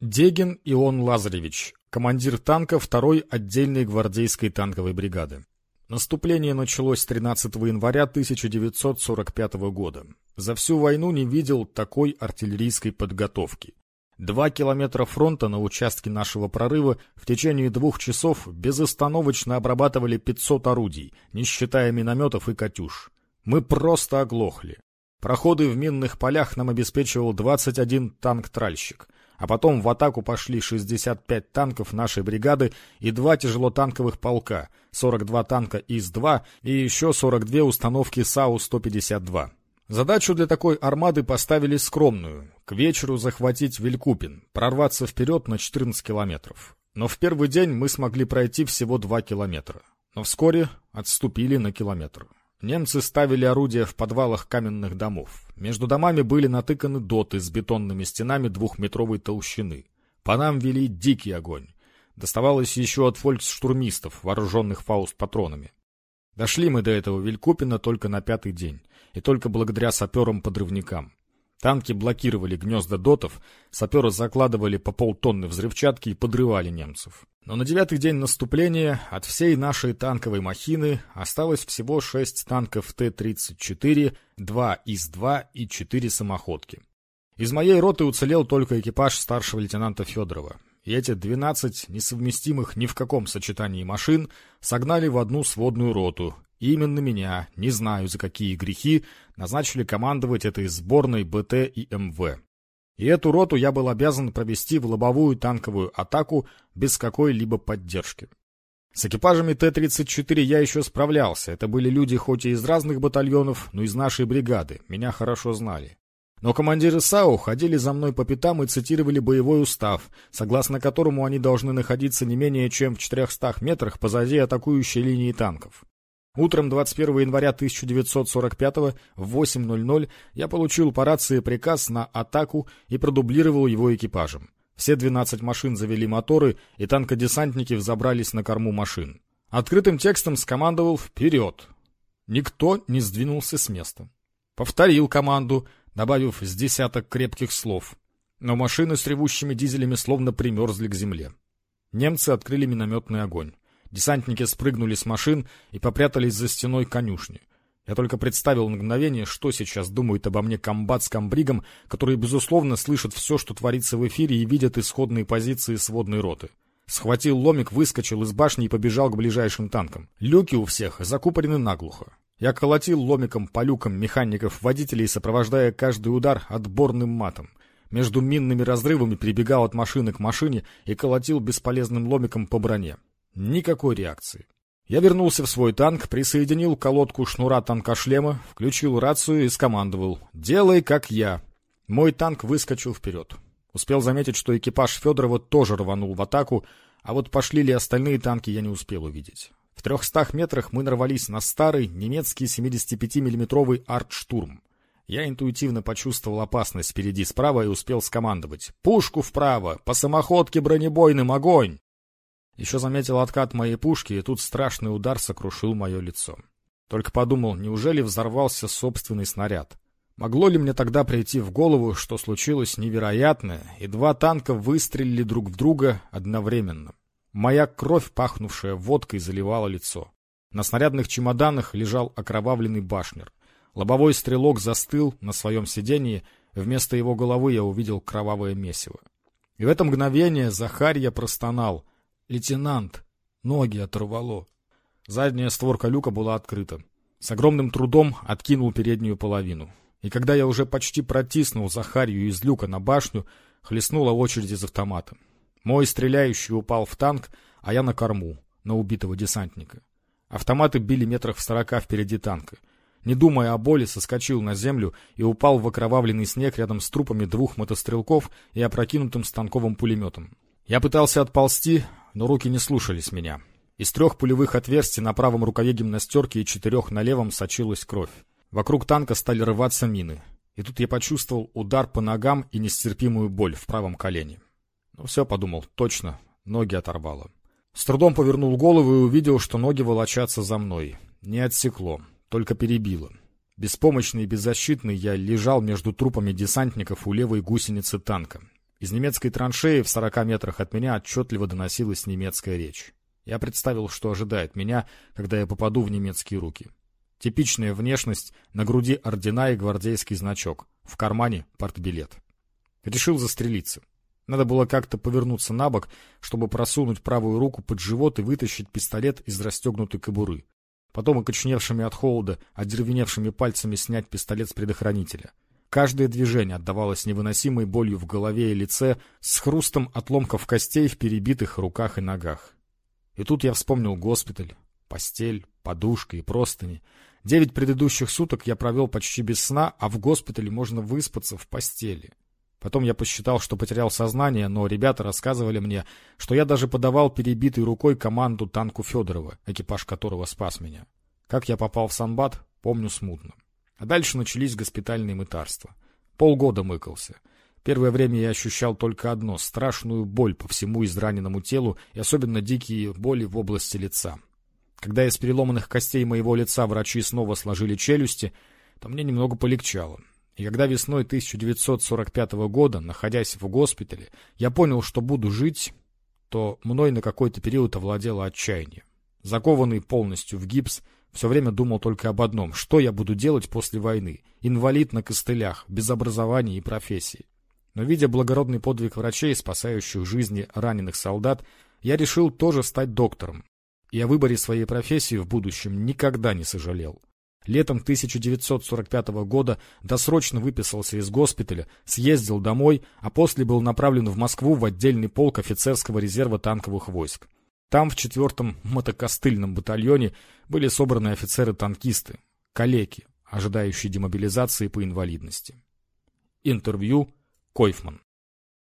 Дегин Ион Лазаревич, командир танка 2-й отдельной гвардейской танковой бригады. Наступление началось 13 января 1945 года. За всю войну не видел такой артиллерийской подготовки. Два километра фронта на участке нашего прорыва в течение двух часов безостановочно обрабатывали 500 орудий, не считая минометов и «Катюш». Мы просто оглохли. Проходы в минных полях нам обеспечивал 21 танк-тральщик — а потом в атаку пошли 65 танков нашей бригады и два тяжелотанковых полка, 42 танка ИС-2 и еще 42 установки САУ-152. Задачу для такой армады поставили скромную – к вечеру захватить Вилькупин, прорваться вперед на 14 километров. Но в первый день мы смогли пройти всего 2 километра. Но вскоре отступили на километр. Немцы ставили орудия в подвалах каменных домов. Между домами были натыканы доты с бетонными стенами двухметровой толщины. По нам вели дикий огонь. Доставалось еще от фольксштурмистов, вооруженных фауст-патронами. Дошли мы до этого Вилькупина только на пятый день, и только благодаря саперам-подрывникам. Танки блокировали гнезда дотов, саперы закладывали по полтонны взрывчатки и подрывали немцев. Но на девятый день наступления от всей нашей танковой махины осталось всего шесть танков Т-34, два ИС-2 и четыре самоходки. Из моей роты уцелел только экипаж старшего лейтенанта Федорова. И эти двенадцать несовместимых ни в каком сочетании машин согнали в одну сводную роту именно меня, не знаю за какие грехи, назначили командовать этой сборной БТ и МВ. И эту роту я был обязан провести в лобовую танковую атаку без какой-либо поддержки. С экипажами Т-34 я еще справлялся. Это были люди хоть и из разных батальонов, но из нашей бригады. Меня хорошо знали. Но командиры САУ ходили за мной по пятам и цитировали боевой устав, согласно которому они должны находиться не менее чем в 400 метрах позади атакующей линии танков. Утром 21 января 1945 в 8.00 я получил по рации приказ на атаку и продублировал его экипажем. Все 12 машин завели моторы, и танкодесантники взобрались на корму машин. Открытым текстом скомандовал «Вперед!». Никто не сдвинулся с места. Повторил команду, добавив с десяток крепких слов. Но машины с ревущими дизелями словно примерзли к земле. Немцы открыли минометный огонь. Десантники спрыгнули с машин и попрятались за стеной конюшни. Я только представил на мгновение, что сейчас думают обо мне комбат с комбригом, которые, безусловно, слышат все, что творится в эфире и видят исходные позиции сводной роты. Схватил ломик, выскочил из башни и побежал к ближайшим танкам. Люки у всех закупорены наглухо. Я колотил ломиком по люкам механиков-водителей, сопровождая каждый удар отборным матом. Между минными разрывами перебегал от машины к машине и колотил бесполезным ломиком по броне. Никакой реакции. Я вернулся в свой танк, присоединил колодку шнура танка-шлема, включил рацию и скомандовал «Делай, как я». Мой танк выскочил вперед. Успел заметить, что экипаж Федорова тоже рванул в атаку, а вот пошли ли остальные танки, я не успел увидеть. В трехстах метрах мы нарвались на старый немецкий 75 миллиметровый арт-штурм. Я интуитивно почувствовал опасность впереди справа и успел скомандовать «Пушку вправо! По самоходке бронебойным огонь!» Еще заметил откат моей пушки, и тут страшный удар сокрушил мое лицо. Только подумал, неужели взорвался собственный снаряд? Могло ли мне тогда прийти в голову, что случилось невероятное, и два танка выстрелили друг в друга одновременно? Моя кровь, пахнувшая водкой, заливала лицо. На снарядных чемоданах лежал окровавленный башнер. Лобовой стрелок застыл на своем сидении, вместо его головы я увидел кровавое месиво. И в это мгновение Захарья простонал. «Лейтенант!» Ноги оторвало. Задняя створка люка была открыта. С огромным трудом откинул переднюю половину. И когда я уже почти протиснул Захарию из люка на башню, хлестнула очередь из автомата. Мой стреляющий упал в танк, а я на корму, на убитого десантника. Автоматы били метрах в сорока впереди танка. Не думая о боли, соскочил на землю и упал в окровавленный снег рядом с трупами двух мотострелков и опрокинутым станковым пулеметом. Я пытался отползти, но руки не слушались меня. Из трех пулевых отверстий на правом рукаве гимнастерки и четырех на левом сочилась кровь. Вокруг танка стали рваться мины. И тут я почувствовал удар по ногам и нестерпимую боль в правом колене. Ну все, подумал, точно, ноги оторвало. С трудом повернул голову и увидел, что ноги волочатся за мной. Не отсекло, только перебило. Беспомощный и беззащитный я лежал между трупами десантников у левой гусеницы танка. Из немецкой траншеи в 40 метрах от меня отчетливо доносилась немецкая речь. Я представил, что ожидает меня, когда я попаду в немецкие руки. Типичная внешность, на груди ордена и гвардейский значок, в кармане портбилет. Решил застрелиться. Надо было как-то повернуться на бок, чтобы просунуть правую руку под живот и вытащить пистолет из расстегнутой кобуры. Потом, окочневшими от холода, одеревеневшими пальцами снять пистолет с предохранителя. Каждое движение отдавалось невыносимой болью в голове и лице с хрустом отломков костей в перебитых руках и ногах. И тут я вспомнил госпиталь, постель, подушка и простыни. Девять предыдущих суток я провел почти без сна, а в госпитале можно выспаться в постели. Потом я посчитал, что потерял сознание, но ребята рассказывали мне, что я даже подавал перебитой рукой команду танку Федорова, экипаж которого спас меня. Как я попал в Санбат, помню смутно. А дальше начались госпитальные мытарства. Полгода мыкался. Первое время я ощущал только одно — страшную боль по всему израненному телу и особенно дикие боли в области лица. Когда из переломанных костей моего лица врачи снова сложили челюсти, то мне немного полегчало. И когда весной 1945 года, находясь в госпитале, я понял, что буду жить, то мной на какой-то период овладело отчаяние. Закованный полностью в гипс, все время думал только об одном — что я буду делать после войны, инвалид на костылях, без образования и профессии. Но видя благородный подвиг врачей, спасающих жизни раненых солдат, я решил тоже стать доктором. И о выборе своей профессии в будущем никогда не сожалел. Летом 1945 года досрочно выписался из госпиталя, съездил домой, а после был направлен в Москву в отдельный полк офицерского резерва танковых войск. Там, в четвертом мотокостыльном батальоне, были собраны офицеры-танкисты, калеки, ожидающие демобилизации по инвалидности. Интервью Койфман